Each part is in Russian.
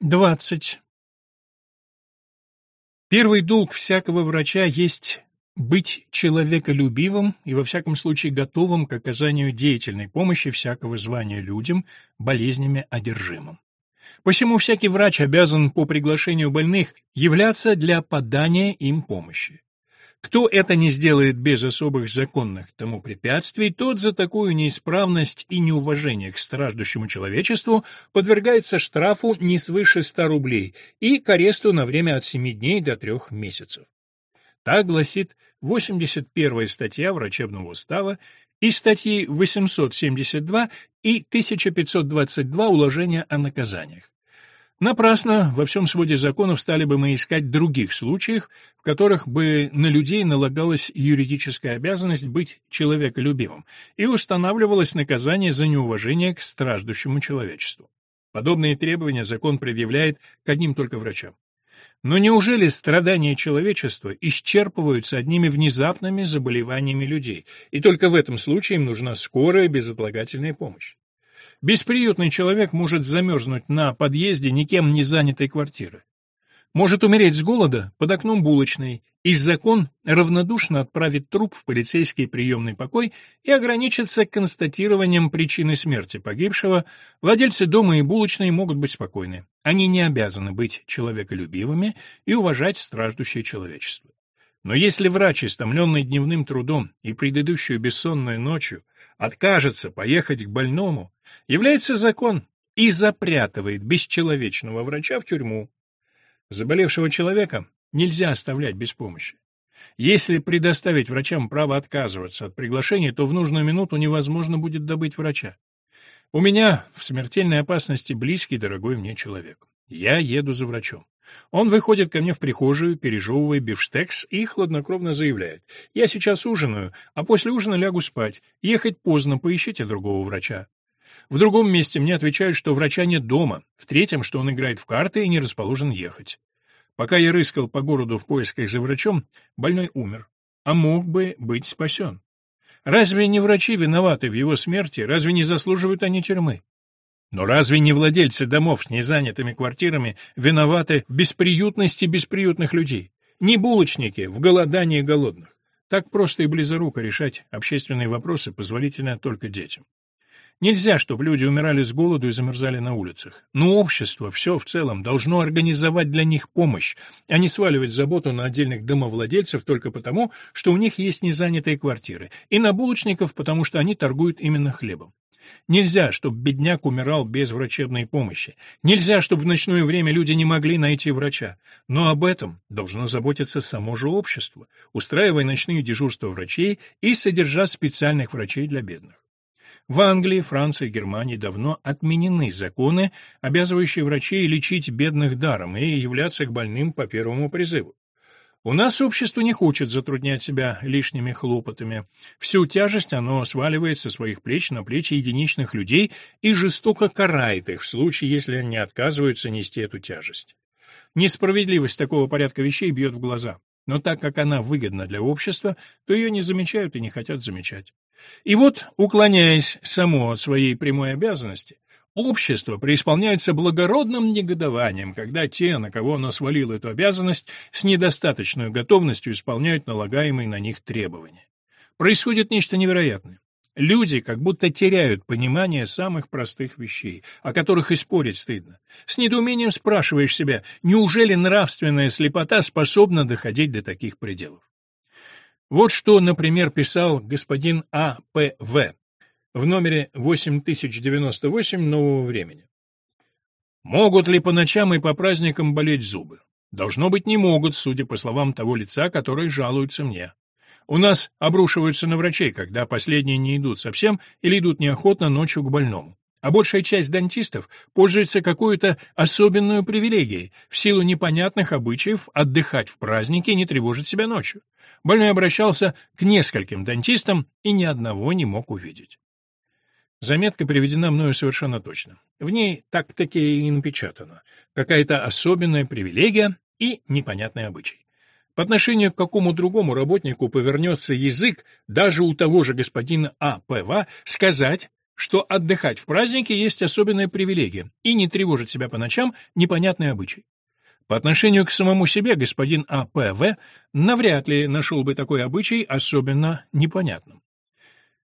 20. Первый долг всякого врача есть быть человеколюбивым и во всяком случае готовым к оказанию деятельной помощи всякого звания людям, болезнями одержимым. Посему всякий врач обязан по приглашению больных являться для подания им помощи. Кто это не сделает без особых законных тому препятствий, тот за такую неисправность и неуважение к страждущему человечеству подвергается штрафу не свыше 100 рублей и к аресту на время от 7 дней до 3 месяцев. Так гласит 81 статья врачебного устава и статьи 872 и 1522 уложения о наказаниях. Напрасно во всем своде законов стали бы мы искать других случаев, в которых бы на людей налагалась юридическая обязанность быть человеколюбивым и устанавливалось наказание за неуважение к страждущему человечеству. Подобные требования закон предъявляет к одним только врачам. Но неужели страдания человечества исчерпываются одними внезапными заболеваниями людей, и только в этом случае им нужна скорая безотлагательная помощь? Бесприютный человек может замерзнуть на подъезде никем не занятой квартиры. Может умереть с голода под окном булочной, и закон равнодушно отправит труп в полицейский приемный покой и ограничится констатированием причины смерти погибшего, владельцы дома и булочной могут быть спокойны. Они не обязаны быть человеколюбивыми и уважать страждущее человечество. Но если врач, истомленный дневным трудом и предыдущую бессонную ночью, откажется поехать к больному, является закон и запрятывает бесчеловечного врача в тюрьму. Заболевшего человека нельзя оставлять без помощи. Если предоставить врачам право отказываться от приглашения, то в нужную минуту невозможно будет добыть врача. У меня в смертельной опасности близкий, дорогой мне человек. Я еду за врачом. Он выходит ко мне в прихожую, пережевывая бифштекс и хладнокровно заявляет. «Я сейчас ужинаю, а после ужина лягу спать. Ехать поздно, поищите другого врача». В другом месте мне отвечают, что врача нет дома, в третьем, что он играет в карты и не расположен ехать. Пока я рыскал по городу в поисках за врачом, больной умер, а мог бы быть спасен. Разве не врачи виноваты в его смерти, разве не заслуживают они тюрьмы? Но разве не владельцы домов с незанятыми квартирами виноваты в бесприютности бесприютных людей? Не булочники в голодании голодных. Так просто и близоруко решать общественные вопросы позволительно только детям. Нельзя, чтобы люди умирали с голоду и замерзали на улицах. Но общество, все в целом, должно организовать для них помощь, а не сваливать заботу на отдельных домовладельцев только потому, что у них есть незанятые квартиры, и на булочников, потому что они торгуют именно хлебом. Нельзя, чтобы бедняк умирал без врачебной помощи. Нельзя, чтобы в ночное время люди не могли найти врача. Но об этом должно заботиться само же общество, устраивая ночные дежурства врачей и содержа специальных врачей для бедных. В Англии, Франции Германии давно отменены законы, обязывающие врачей лечить бедных даром и являться к больным по первому призыву. У нас общество не хочет затруднять себя лишними хлопотами. Всю тяжесть оно сваливает со своих плеч на плечи единичных людей и жестоко карает их в случае, если они отказываются нести эту тяжесть. Несправедливость такого порядка вещей бьет в глаза. Но так как она выгодна для общества, то ее не замечают и не хотят замечать. И вот, уклоняясь само от своей прямой обязанности, общество преисполняется благородным негодованием, когда те, на кого оно свалило эту обязанность, с недостаточной готовностью исполняют налагаемые на них требования. Происходит нечто невероятное. Люди как будто теряют понимание самых простых вещей, о которых и спорить стыдно. С недоумением спрашиваешь себя, неужели нравственная слепота способна доходить до таких пределов? Вот что, например, писал господин А. П. В. в номере 8098 «Нового времени». Могут ли по ночам и по праздникам болеть зубы? Должно быть, не могут, судя по словам того лица, который жалуется мне. У нас обрушиваются на врачей, когда последние не идут совсем или идут неохотно ночью к больному. А большая часть дантистов пользуется какой-то особенной привилегией, в силу непонятных обычаев отдыхать в праздники и не тревожить себя ночью. Больной обращался к нескольким дантистам и ни одного не мог увидеть. Заметка приведена мною совершенно точно. В ней так-таки и напечатано. Какая-то особенная привилегия и непонятный обычай. По отношению к какому другому работнику повернется язык даже у того же господина А. П. В. сказать, что отдыхать в празднике есть особенная привилегия, и не тревожить себя по ночам непонятный обычай. По отношению к самому себе господин А.П.В. навряд ли нашел бы такой обычай особенно непонятным.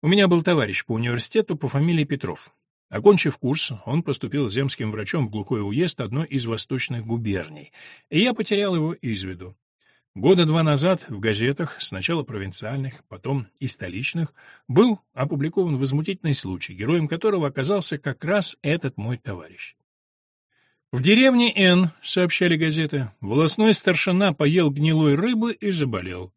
У меня был товарищ по университету по фамилии Петров. Окончив курс, он поступил земским врачом в глухой уезд одной из восточных губерний, и я потерял его из виду. Года два назад в газетах, сначала провинциальных, потом и столичных, был опубликован возмутительный случай, героем которого оказался как раз этот мой товарищ. В деревне Н, сообщали газеты, волосной старшина поел гнилой рыбы и заболел.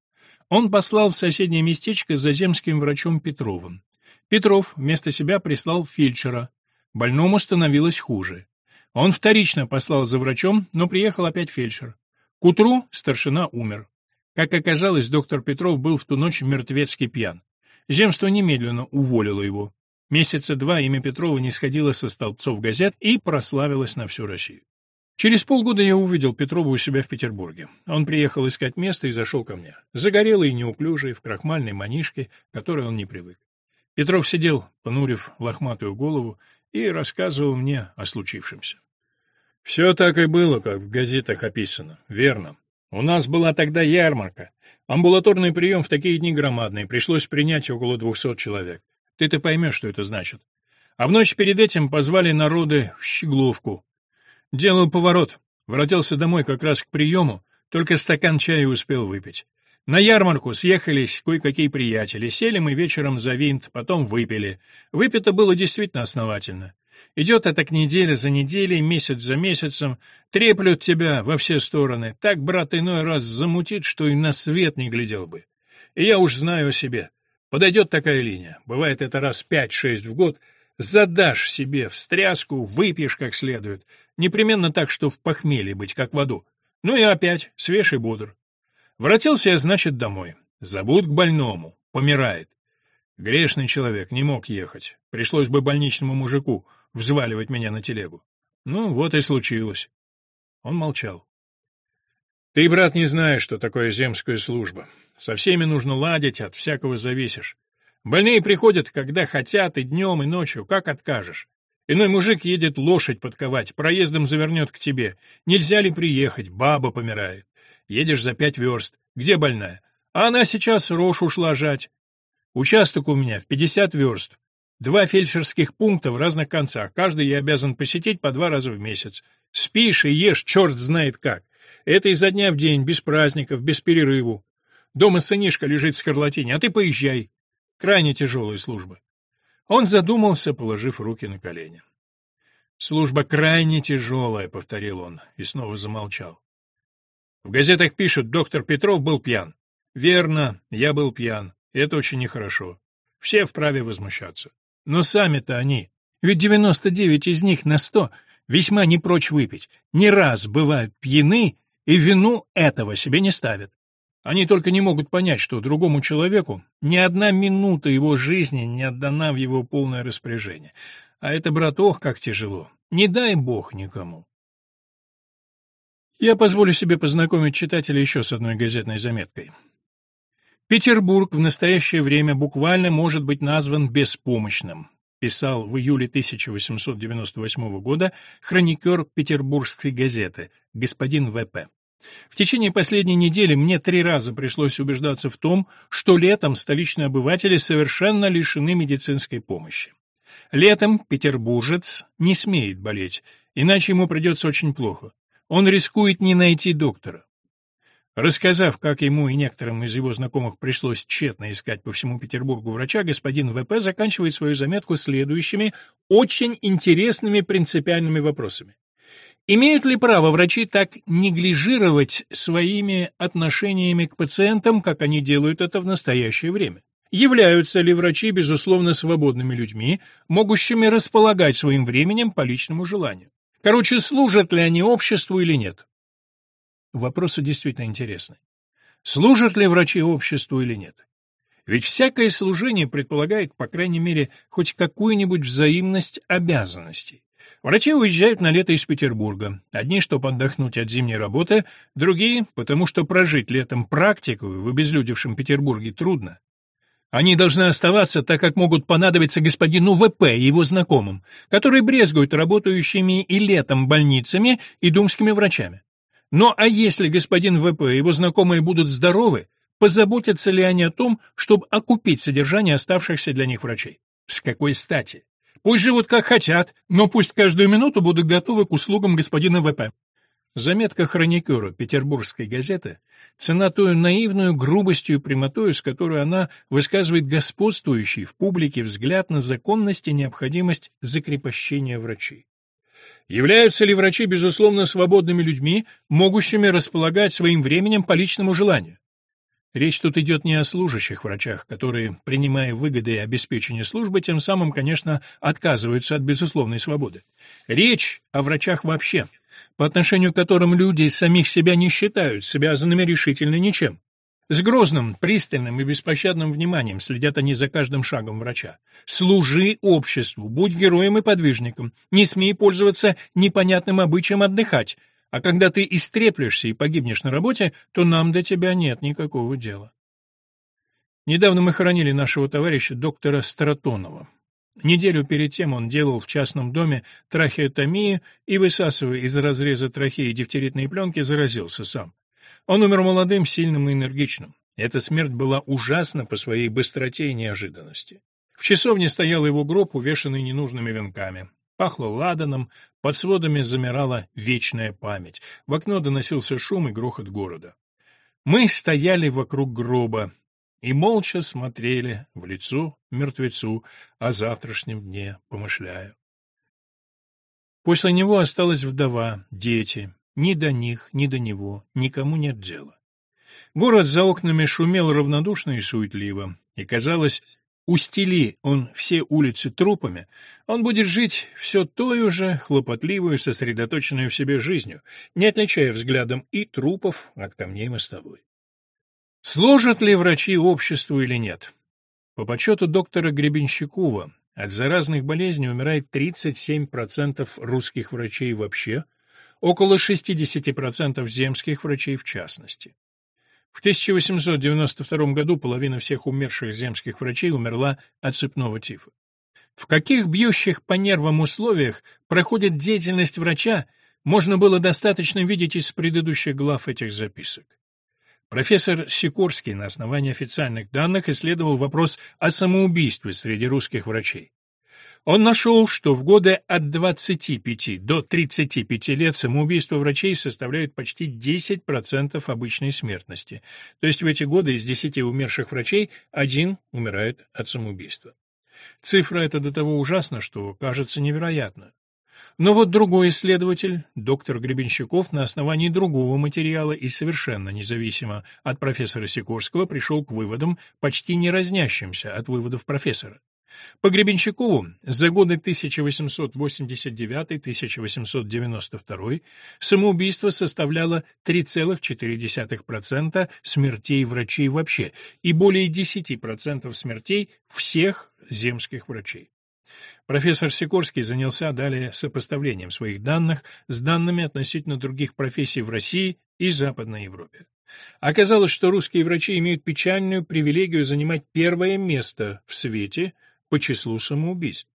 Он послал в соседнее местечко за земским врачом Петровым. Петров вместо себя прислал фельдшера. Больному становилось хуже. Он вторично послал за врачом, но приехал опять фельдшер. К утру старшина умер. Как оказалось, доктор Петров был в ту ночь мертвецки пьян. Земство немедленно уволило его. Месяца два имя Петрова не сходило со столбцов газет и прославилось на всю Россию. Через полгода я увидел Петрова у себя в Петербурге. Он приехал искать место и зашел ко мне. Загорелый и неуклюжий, в крахмальной манишке, к которой он не привык. Петров сидел, понурив лохматую голову, и рассказывал мне о случившемся. Все так и было, как в газетах описано. Верно. У нас была тогда ярмарка. Амбулаторный прием в такие дни громадный, пришлось принять около двухсот человек. Ты-то поймешь, что это значит. А в ночь перед этим позвали народы в Щегловку. Делал поворот. Воротился домой как раз к приему, только стакан чая успел выпить. На ярмарку съехались кое-какие приятели, сели мы вечером за винт, потом выпили. Выпито было действительно основательно. Идет это к неделе за неделей, месяц за месяцем, треплют тебя во все стороны. Так, брат, иной раз замутит, что и на свет не глядел бы. И я уж знаю о себе. Подойдет такая линия, бывает это раз пять-шесть в год, задашь себе встряску, выпьешь как следует, непременно так, что в похмелье быть, как в аду. Ну и опять, свеж и бодр. Воротился я, значит, домой. Забуд к больному, помирает. Грешный человек, не мог ехать. Пришлось бы больничному мужику — взваливать меня на телегу. Ну, вот и случилось. Он молчал. Ты, брат, не знаешь, что такое земская служба. Со всеми нужно ладить, от всякого зависишь. Больные приходят, когда хотят, и днем, и ночью, как откажешь. Иной мужик едет лошадь подковать, проездом завернет к тебе. Нельзя ли приехать, баба помирает. Едешь за пять верст. Где больная? А она сейчас рожь ушла жать. Участок у меня в пятьдесят верст. Два фельдшерских пункта в разных концах, каждый я обязан посетить по два раза в месяц. Спишь и ешь, черт знает как. Это изо дня в день, без праздников, без перерыву. Дома сынишка лежит в скарлатине, а ты поезжай. Крайне тяжелая служба. Он задумался, положив руки на колени. «Служба крайне тяжелая», — повторил он, и снова замолчал. В газетах пишут, доктор Петров был пьян. Верно, я был пьян. Это очень нехорошо. Все вправе возмущаться. Но сами-то они, ведь 99 из них на 100 весьма не прочь выпить, не раз бывают пьяны и вину этого себе не ставят. Они только не могут понять, что другому человеку ни одна минута его жизни не отдана в его полное распоряжение. А это, брат, ох, как тяжело. Не дай бог никому. Я позволю себе познакомить читателя еще с одной газетной заметкой. Петербург в настоящее время буквально может быть назван беспомощным, писал в июле 1898 года хроникер Петербургской газеты господин В.П. В течение последней недели мне три раза пришлось убеждаться в том, что летом столичные обыватели совершенно лишены медицинской помощи. Летом петербуржец не смеет болеть, иначе ему придется очень плохо. Он рискует не найти доктора. Рассказав, как ему и некоторым из его знакомых пришлось тщетно искать по всему Петербургу врача, господин ВП заканчивает свою заметку следующими очень интересными принципиальными вопросами. Имеют ли право врачи так неглижировать своими отношениями к пациентам, как они делают это в настоящее время? Являются ли врачи, безусловно, свободными людьми, могущими располагать своим временем по личному желанию? Короче, служат ли они обществу или нет? Вопросы действительно интересны. Служат ли врачи обществу или нет? Ведь всякое служение предполагает, по крайней мере, хоть какую-нибудь взаимность обязанностей. Врачи уезжают на лето из Петербурга. Одни, чтобы отдохнуть от зимней работы, другие, потому что прожить летом практику в обезлюдевшем Петербурге трудно. Они должны оставаться, так как могут понадобиться господину ВП и его знакомым, которые брезгуют работающими и летом больницами и думскими врачами. Но а если господин ВП и его знакомые будут здоровы, позаботятся ли они о том, чтобы окупить содержание оставшихся для них врачей? С какой стати? Пусть живут как хотят, но пусть каждую минуту будут готовы к услугам господина ВП. Заметка хроникера Петербургской газеты цена той наивную грубостью и прямотою, с которой она высказывает господствующий в публике взгляд на законность и необходимость закрепощения врачей. Являются ли врачи, безусловно, свободными людьми, могущими располагать своим временем по личному желанию? Речь тут идет не о служащих врачах, которые, принимая выгоды и обеспечение службы, тем самым, конечно, отказываются от безусловной свободы. Речь о врачах вообще, по отношению к которым люди из самих себя не считают связанными решительно ничем. С грозным, пристальным и беспощадным вниманием следят они за каждым шагом врача. Служи обществу, будь героем и подвижником, не смей пользоваться непонятным обычаем отдыхать, а когда ты истреплешься и погибнешь на работе, то нам до тебя нет никакого дела. Недавно мы хоронили нашего товарища доктора Стратонова. Неделю перед тем он делал в частном доме трахеотомию и, высасывая из разреза трахеи дифтеритные пленки, заразился сам. Он умер молодым, сильным и энергичным. Эта смерть была ужасна по своей быстроте и неожиданности. В часовне стоял его гроб, увешанный ненужными венками. Пахло ладаном, под сводами замирала вечная память. В окно доносился шум и грохот города. Мы стояли вокруг гроба и молча смотрели в лицо мертвецу о завтрашнем дне, помышляя. После него осталась вдова, дети. Ни до них, ни до него, никому нет дела. Город за окнами шумел равнодушно и суетливо, и казалось, Устели он все улицы трупами, он будет жить все той же хлопотливую, сосредоточенную в себе жизнью, не отличая взглядом и трупов от камней мостовой. Служат ли врачи обществу или нет? По подсчету доктора Гребенщикова, от заразных болезней умирает 37% русских врачей вообще, около 60% земских врачей в частности. В 1892 году половина всех умерших земских врачей умерла от цепного тифа. В каких бьющих по нервам условиях проходит деятельность врача, можно было достаточно видеть из предыдущих глав этих записок. Профессор Сикорский на основании официальных данных исследовал вопрос о самоубийстве среди русских врачей. Он нашел, что в годы от 25 до 35 лет самоубийства врачей составляют почти 10% обычной смертности. То есть в эти годы из 10 умерших врачей один умирает от самоубийства. Цифра эта до того ужасна, что кажется невероятно. Но вот другой исследователь, доктор Гребенщиков, на основании другого материала и совершенно независимо от профессора Сикорского пришел к выводам, почти не разнящимся от выводов профессора. По Гребенщикову за годы 1889-1892 самоубийство составляло 3,4% смертей врачей вообще и более 10% смертей всех земских врачей. Профессор Сикорский занялся далее сопоставлением своих данных с данными относительно других профессий в России и Западной Европе. Оказалось, что русские врачи имеют печальную привилегию занимать первое место в свете – по числу самоубийств.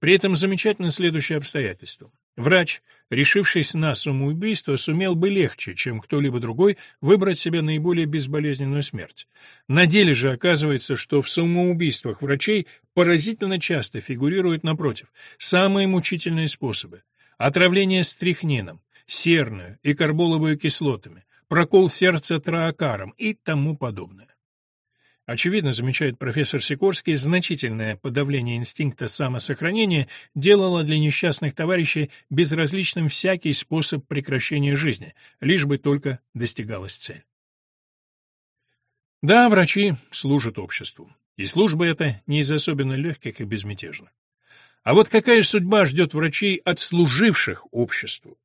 При этом замечательно следующее обстоятельство. Врач, решившись на самоубийство, сумел бы легче, чем кто-либо другой, выбрать себе наиболее безболезненную смерть. На деле же оказывается, что в самоубийствах врачей поразительно часто фигурируют, напротив, самые мучительные способы. Отравление стрихнином, серную и карболовую кислотами, прокол сердца троакаром и тому подобное. Очевидно, замечает профессор Сикорский, значительное подавление инстинкта самосохранения делало для несчастных товарищей безразличным всякий способ прекращения жизни, лишь бы только достигалась цель. Да, врачи служат обществу, и служба эта не из особенно легких и безмятежных. А вот какая судьба ждет врачей, отслуживших обществу?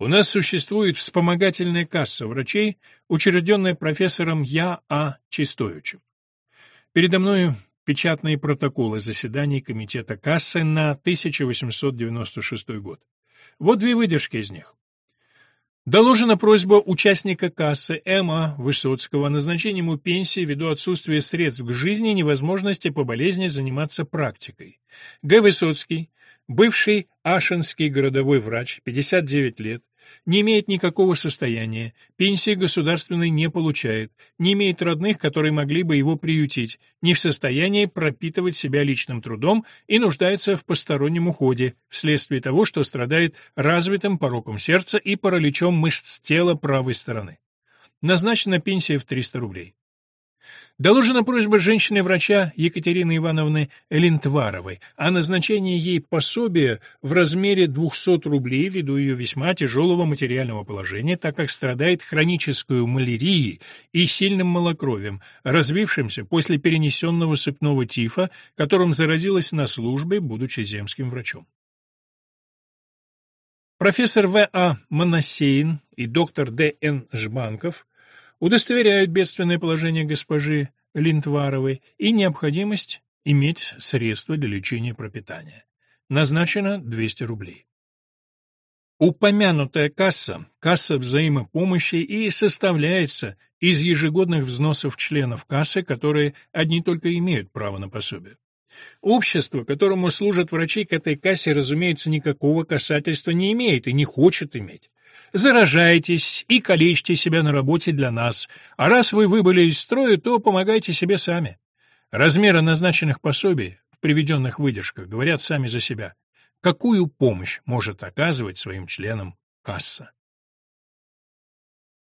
У нас существует вспомогательная касса врачей, учрежденная профессором Я. А. Чистовичем. Передо мною печатные протоколы заседаний Комитета кассы на 1896 год. Вот две выдержки из них. Доложена просьба участника кассы М.А. Высоцкого о назначении ему пенсии ввиду отсутствия средств к жизни и невозможности по болезни заниматься практикой. Г. Высоцкий, бывший ашинский городовой врач, 59 лет, не имеет никакого состояния, пенсии государственной не получает, не имеет родных, которые могли бы его приютить, не в состоянии пропитывать себя личным трудом и нуждается в постороннем уходе, вследствие того, что страдает развитым пороком сердца и параличом мышц тела правой стороны. Назначена пенсия в 300 рублей. Доложена просьба женщины-врача Екатерины Ивановны Линтваровой о назначении ей пособия в размере 200 рублей ввиду ее весьма тяжелого материального положения, так как страдает хронической малярией и сильным малокровием, развившимся после перенесенного сыпного тифа, которым заразилась на службе, будучи земским врачом. Профессор В.А. Моносеин и доктор Д.Н. Жбанков удостоверяют бедственное положение госпожи Линтваровой и необходимость иметь средства для лечения пропитания. Назначено 200 рублей. Упомянутая касса, касса взаимопомощи и составляется из ежегодных взносов членов кассы, которые одни только имеют право на пособие. Общество, которому служат врачи к этой кассе, разумеется, никакого касательства не имеет и не хочет иметь. Заражайтесь и калечьте себя на работе для нас, а раз вы выбыли из строя, то помогайте себе сами. Размеры назначенных пособий в приведенных выдержках говорят сами за себя. Какую помощь может оказывать своим членам касса?